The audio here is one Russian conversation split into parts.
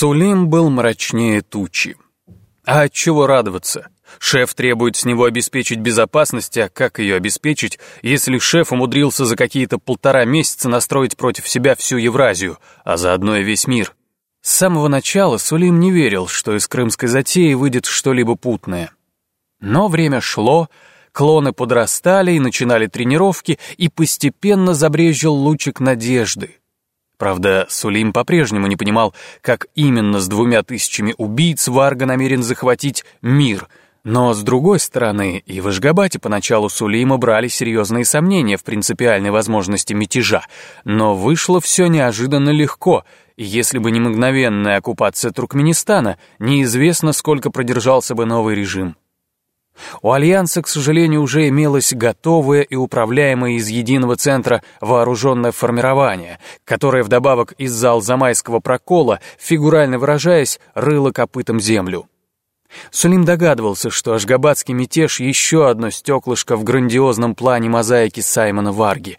Сулим был мрачнее тучи. А от чего радоваться? Шеф требует с него обеспечить безопасность, а как ее обеспечить, если шеф умудрился за какие-то полтора месяца настроить против себя всю Евразию, а заодно и весь мир? С самого начала Сулим не верил, что из крымской затеи выйдет что-либо путное. Но время шло, клоны подрастали и начинали тренировки, и постепенно забрежил лучик надежды. Правда, Сулим по-прежнему не понимал, как именно с двумя тысячами убийц Варга намерен захватить мир — но, с другой стороны, и в Ашгабате поначалу Сулейма брали серьезные сомнения в принципиальной возможности мятежа, но вышло все неожиданно легко, и если бы не мгновенная оккупация Туркменистана, неизвестно, сколько продержался бы новый режим. У Альянса, к сожалению, уже имелось готовое и управляемое из единого центра вооруженное формирование, которое вдобавок из-за Алзамайского прокола, фигурально выражаясь, рыло копытом землю. Сулим догадывался, что ашгабадский мятеж — еще одно стеклышко в грандиозном плане мозаики Саймона Варги.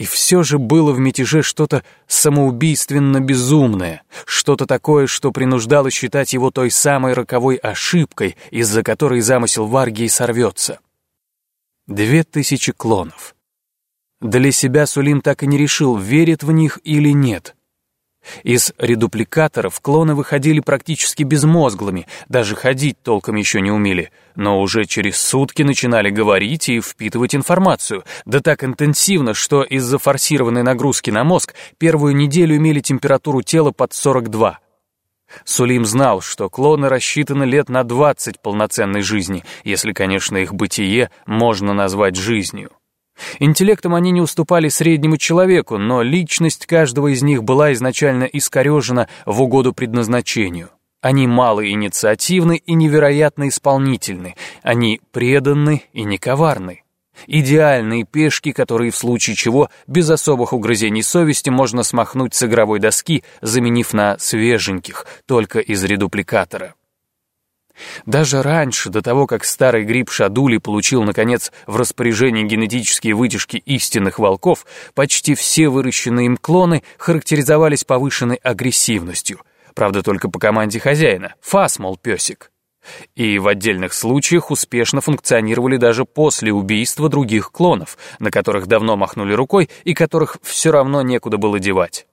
И все же было в мятеже что-то самоубийственно безумное, что-то такое, что принуждало считать его той самой роковой ошибкой, из-за которой замысел Варги и сорвется. Две тысячи клонов. Для себя Сулим так и не решил, верит в них или нет — из редупликаторов клоны выходили практически безмозглыми, даже ходить толком еще не умели, но уже через сутки начинали говорить и впитывать информацию, да так интенсивно, что из-за форсированной нагрузки на мозг первую неделю имели температуру тела под 42. Сулим знал, что клоны рассчитаны лет на 20 полноценной жизни, если, конечно, их бытие можно назвать жизнью. Интеллектом они не уступали среднему человеку, но личность каждого из них была изначально искорежена в угоду предназначению. Они мало инициативны и невероятно исполнительны. Они преданны и не коварны. Идеальные пешки, которые в случае чего без особых угрызений совести можно смахнуть с игровой доски, заменив на свеженьких, только из редупликатора. Даже раньше, до того, как старый гриб Шадули получил, наконец, в распоряжении генетические вытяжки истинных волков, почти все выращенные им клоны характеризовались повышенной агрессивностью. Правда, только по команде хозяина. Фас, мол, песик. И в отдельных случаях успешно функционировали даже после убийства других клонов, на которых давно махнули рукой и которых все равно некуда было девать.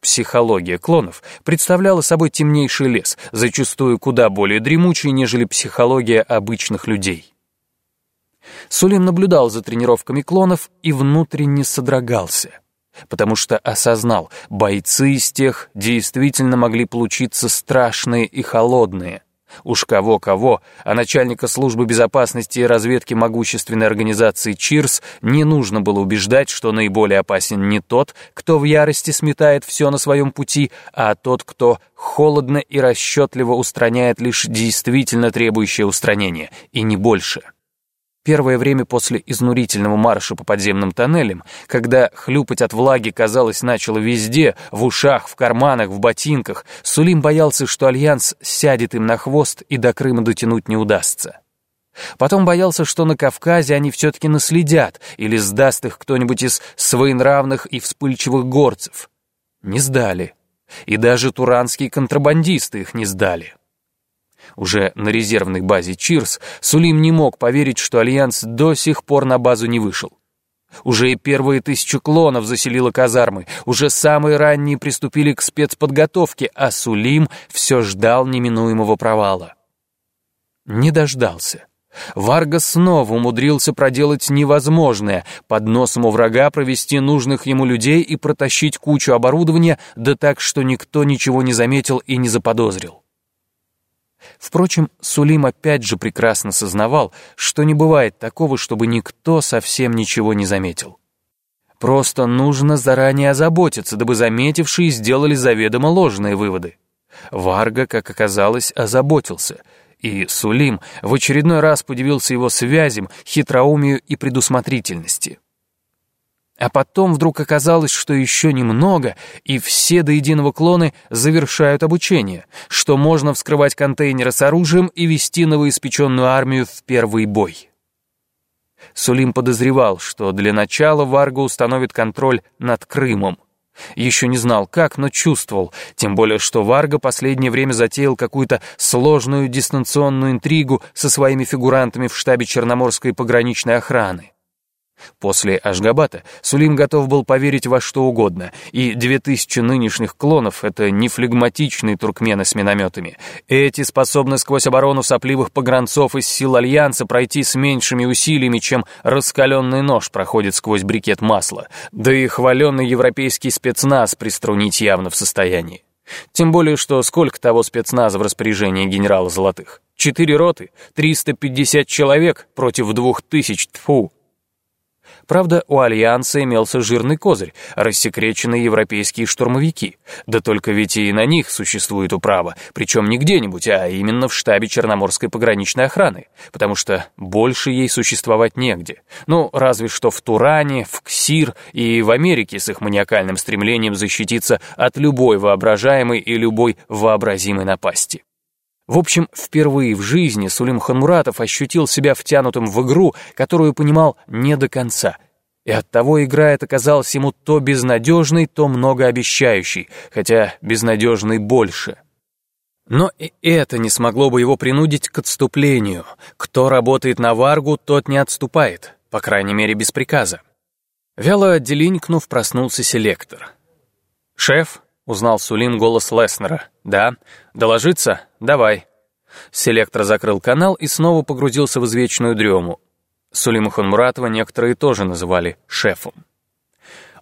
Психология клонов представляла собой темнейший лес, зачастую куда более дремучий, нежели психология обычных людей. Сулим наблюдал за тренировками клонов и внутренне содрогался, потому что осознал, бойцы из тех действительно могли получиться страшные и холодные — Уж кого-кого, а начальника службы безопасности и разведки могущественной организации ЧИРС не нужно было убеждать, что наиболее опасен не тот, кто в ярости сметает все на своем пути, а тот, кто холодно и расчетливо устраняет лишь действительно требующее устранения, и не больше. Первое время после изнурительного марша по подземным тоннелям, когда хлюпать от влаги, казалось, начало везде, в ушах, в карманах, в ботинках, Сулим боялся, что Альянс сядет им на хвост и до Крыма дотянуть не удастся. Потом боялся, что на Кавказе они все-таки наследят или сдаст их кто-нибудь из своенравных и вспыльчивых горцев. Не сдали. И даже туранские контрабандисты их не сдали. Уже на резервной базе Чирс Сулим не мог поверить, что Альянс до сих пор на базу не вышел. Уже и первая тысяча клонов заселила казармы, уже самые ранние приступили к спецподготовке, а Сулим все ждал неминуемого провала. Не дождался. Варга снова умудрился проделать невозможное, под носом у врага провести нужных ему людей и протащить кучу оборудования, да так, что никто ничего не заметил и не заподозрил. Впрочем, Сулим опять же прекрасно сознавал, что не бывает такого, чтобы никто совсем ничего не заметил. Просто нужно заранее озаботиться, дабы заметившие сделали заведомо ложные выводы. Варга, как оказалось, озаботился, и Сулим в очередной раз подивился его связям, хитроумию и предусмотрительности. А потом вдруг оказалось, что еще немного, и все до единого клоны завершают обучение, что можно вскрывать контейнеры с оружием и вести новоиспеченную армию в первый бой. Сулим подозревал, что для начала Варга установит контроль над Крымом. Еще не знал как, но чувствовал, тем более что Варга последнее время затеял какую-то сложную дистанционную интригу со своими фигурантами в штабе Черноморской пограничной охраны. После Ашгабата Сулим готов был поверить во что угодно, и две тысячи нынешних клонов — это не флегматичные туркмены с минометами. Эти способны сквозь оборону сопливых погранцов из сил Альянса пройти с меньшими усилиями, чем раскаленный нож проходит сквозь брикет масла, да и хваленный европейский спецназ приструнить явно в состоянии. Тем более, что сколько того спецназа в распоряжении генерала Золотых? Четыре роты, 350 человек против двух тысяч, тьфу. Правда, у Альянса имелся жирный козырь — рассекреченные европейские штурмовики. Да только ведь и на них существует управа, причем не где-нибудь, а именно в штабе Черноморской пограничной охраны, потому что больше ей существовать негде. Ну, разве что в Туране, в Ксир и в Америке с их маниакальным стремлением защититься от любой воображаемой и любой вообразимой напасти. В общем, впервые в жизни Сулим Ханмуратов ощутил себя втянутым в игру, которую понимал не до конца. И оттого игра эта казалась ему то безнадежной, то многообещающей, хотя безнадежной больше. Но и это не смогло бы его принудить к отступлению. Кто работает на Варгу, тот не отступает, по крайней мере, без приказа. Вяло делинкнув, проснулся селектор. «Шеф?» Узнал Сулим голос Леснера. «Да. Доложиться? Давай». Селектор закрыл канал и снова погрузился в извечную дрему. Сулима Ханмуратова некоторые тоже называли «шефом».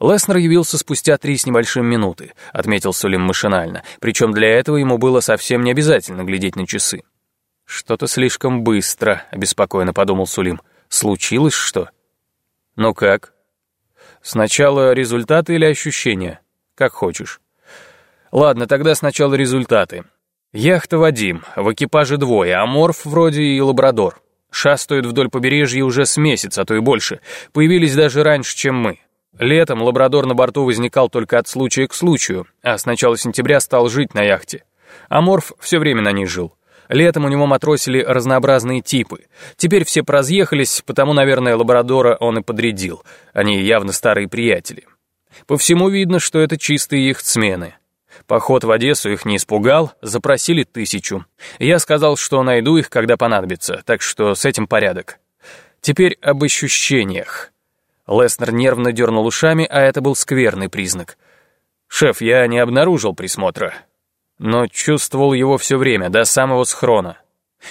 Леснер явился спустя три с небольшим минуты, отметил Сулим машинально, причем для этого ему было совсем не обязательно глядеть на часы. «Что-то слишком быстро», — обеспокоенно подумал Сулим. «Случилось что?» «Ну как?» «Сначала результаты или ощущения? Как хочешь». Ладно, тогда сначала результаты. Яхта Вадим, в экипаже двое, а Морф вроде и Лабрадор. Шастают вдоль побережья уже с месяца, а то и больше. Появились даже раньше, чем мы. Летом Лабрадор на борту возникал только от случая к случаю, а с начала сентября стал жить на яхте. А Морф все время на ней жил. Летом у него матросили разнообразные типы. Теперь все поразъехались, потому, наверное, Лабрадора он и подрядил. Они явно старые приятели. По всему видно, что это чистые их смены. Поход в Одессу их не испугал, запросили тысячу. Я сказал, что найду их, когда понадобится, так что с этим порядок. Теперь об ощущениях. Леснер нервно дернул ушами, а это был скверный признак. «Шеф, я не обнаружил присмотра, но чувствовал его все время, до самого схрона.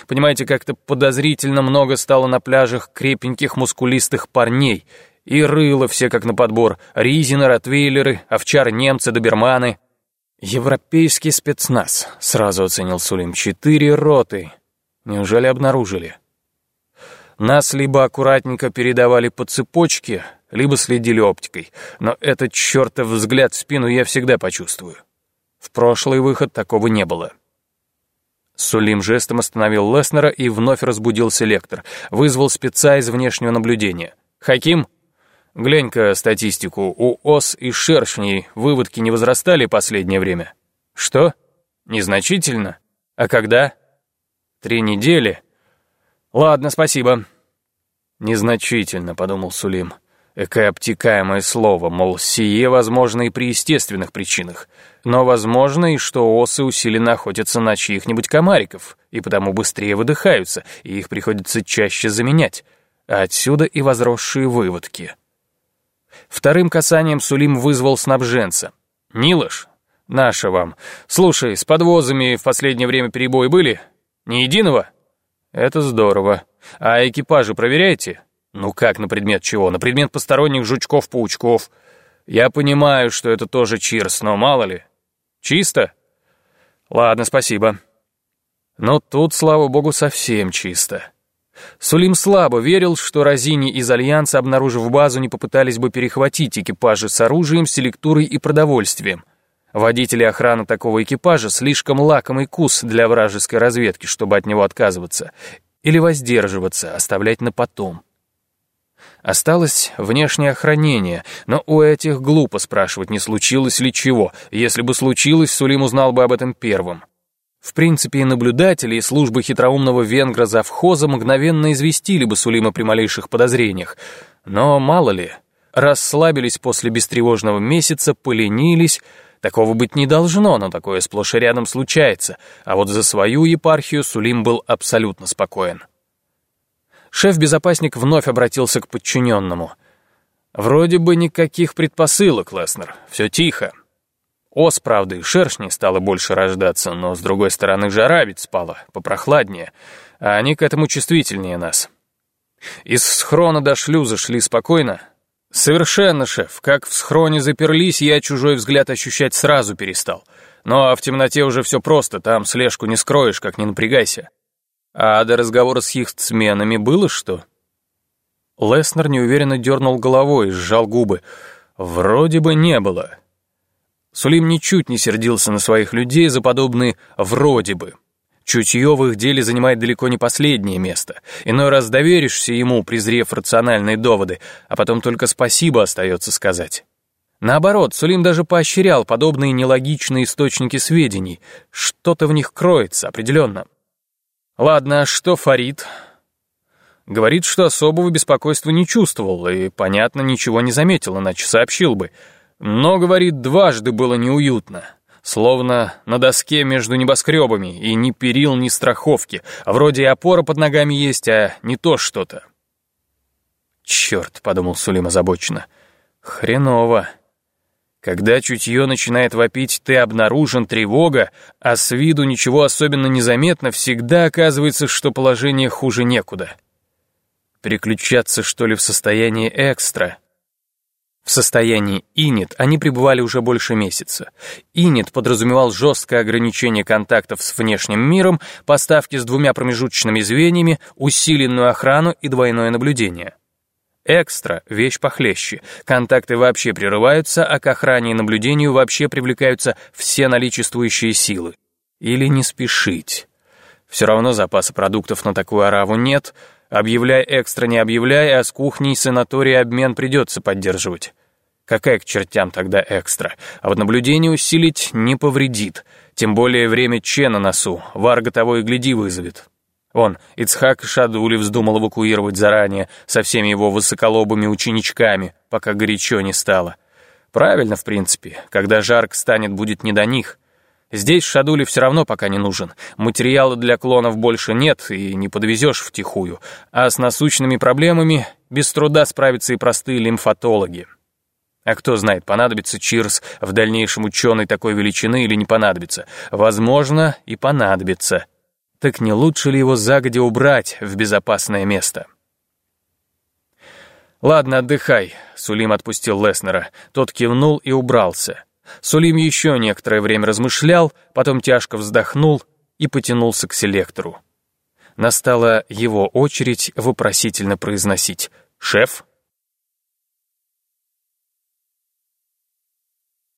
Понимаете, как-то подозрительно много стало на пляжах крепеньких мускулистых парней, и рыло все как на подбор, ризины, ротвейлеры, овчар-немцы, доберманы». «Европейский спецназ», — сразу оценил Сулим. «Четыре роты. Неужели обнаружили?» Нас либо аккуратненько передавали по цепочке, либо следили оптикой, но этот чертов взгляд в спину я всегда почувствую. В прошлый выход такого не было. Сулим жестом остановил Леснера и вновь разбудил селектор, вызвал спеца из внешнего наблюдения. «Хаким, Глянь-ка статистику. У ос и шершней выводки не возрастали последнее время. Что? Незначительно? А когда? Три недели? Ладно, спасибо. Незначительно, подумал Сулим. Экое обтекаемое слово, мол, сие возможно и при естественных причинах. Но возможно и что осы усиленно охотятся на чьих-нибудь комариков, и потому быстрее выдыхаются, и их приходится чаще заменять. А отсюда и возросшие выводки. Вторым касанием Сулим вызвал снабженца. «Нилош, наша вам. Слушай, с подвозами в последнее время перебои были? Ни единого?» «Это здорово. А экипажи проверяете?» «Ну как на предмет чего? На предмет посторонних жучков-паучков. Я понимаю, что это тоже чирс, но мало ли. Чисто?» «Ладно, спасибо». Но тут, слава богу, совсем чисто. Сулим слабо верил, что Розини из Альянса, обнаружив базу, не попытались бы перехватить экипажи с оружием, селектурой и продовольствием. Водители охраны такого экипажа слишком лакомый кус для вражеской разведки, чтобы от него отказываться. Или воздерживаться, оставлять на потом. Осталось внешнее охранение, но у этих глупо спрашивать, не случилось ли чего. Если бы случилось, Сулим узнал бы об этом первым. В принципе, и наблюдатели, и службы хитроумного венгра завхоза мгновенно известили бы Сулима при малейших подозрениях. Но мало ли, расслабились после бестревожного месяца, поленились. Такого быть не должно, но такое сплошь и рядом случается. А вот за свою епархию Сулим был абсолютно спокоен. Шеф-безопасник вновь обратился к подчиненному. «Вроде бы никаких предпосылок, Леснер. Все тихо. Ос, правда, и шершней стало больше рождаться, но, с другой стороны, жара ведь спала, попрохладнее, а они к этому чувствительнее нас. Из схрона до шлюза шли спокойно? Совершенно, шеф. Как в схроне заперлись, я чужой взгляд ощущать сразу перестал. Ну а в темноте уже все просто, там слежку не скроешь, как не напрягайся. А до разговора с их сменами было что? Леснер неуверенно дернул головой, сжал губы. Вроде бы не было. Сулим ничуть не сердился на своих людей за подобные «вроде бы». Чутье в их деле занимает далеко не последнее место. Иной раз доверишься ему, презрев рациональные доводы, а потом только спасибо остается сказать. Наоборот, Сулим даже поощрял подобные нелогичные источники сведений. Что-то в них кроется, определенно. Ладно, а что Фарид? Говорит, что особого беспокойства не чувствовал и, понятно, ничего не заметил, иначе сообщил бы — но, говорит, дважды было неуютно. Словно на доске между небоскребами, и ни перил, ни страховки. Вроде и опора под ногами есть, а не то что-то. «Черт», — подумал Сулим озабоченно, — «хреново». Когда чутье начинает вопить «ты обнаружен, тревога», а с виду ничего особенно не заметно, всегда оказывается, что положение хуже некуда. Переключаться, что ли, в состояние экстра — в состоянии инит они пребывали уже больше месяца. Инит подразумевал жесткое ограничение контактов с внешним миром, поставки с двумя промежуточными звеньями, усиленную охрану и двойное наблюдение. Экстра — вещь похлеще. Контакты вообще прерываются, а к охране и наблюдению вообще привлекаются все наличествующие силы. Или не спешить. Все равно запаса продуктов на такую ораву нет — Объявляй экстра, не объявляй, а с кухней санатория обмен придется поддерживать. Какая к чертям тогда экстра? А вот наблюдение усилить не повредит. Тем более время Че на носу. Варга того и гляди вызовет. Он, Ицхак Шадули вздумал эвакуировать заранее со всеми его высоколобыми ученичками, пока горячо не стало. Правильно, в принципе. Когда жарко станет, будет не до них. Здесь Шадули все равно пока не нужен. Материала для клонов больше нет и не подвезешь втихую. А с насущными проблемами без труда справятся и простые лимфатологи. А кто знает, понадобится Чирс в дальнейшем ученый такой величины или не понадобится. Возможно, и понадобится. Так не лучше ли его загодя убрать в безопасное место? «Ладно, отдыхай», — Сулим отпустил Леснера. Тот кивнул и убрался. Сулим еще некоторое время размышлял, потом тяжко вздохнул и потянулся к селектору. Настала его очередь вопросительно произносить «Шеф?»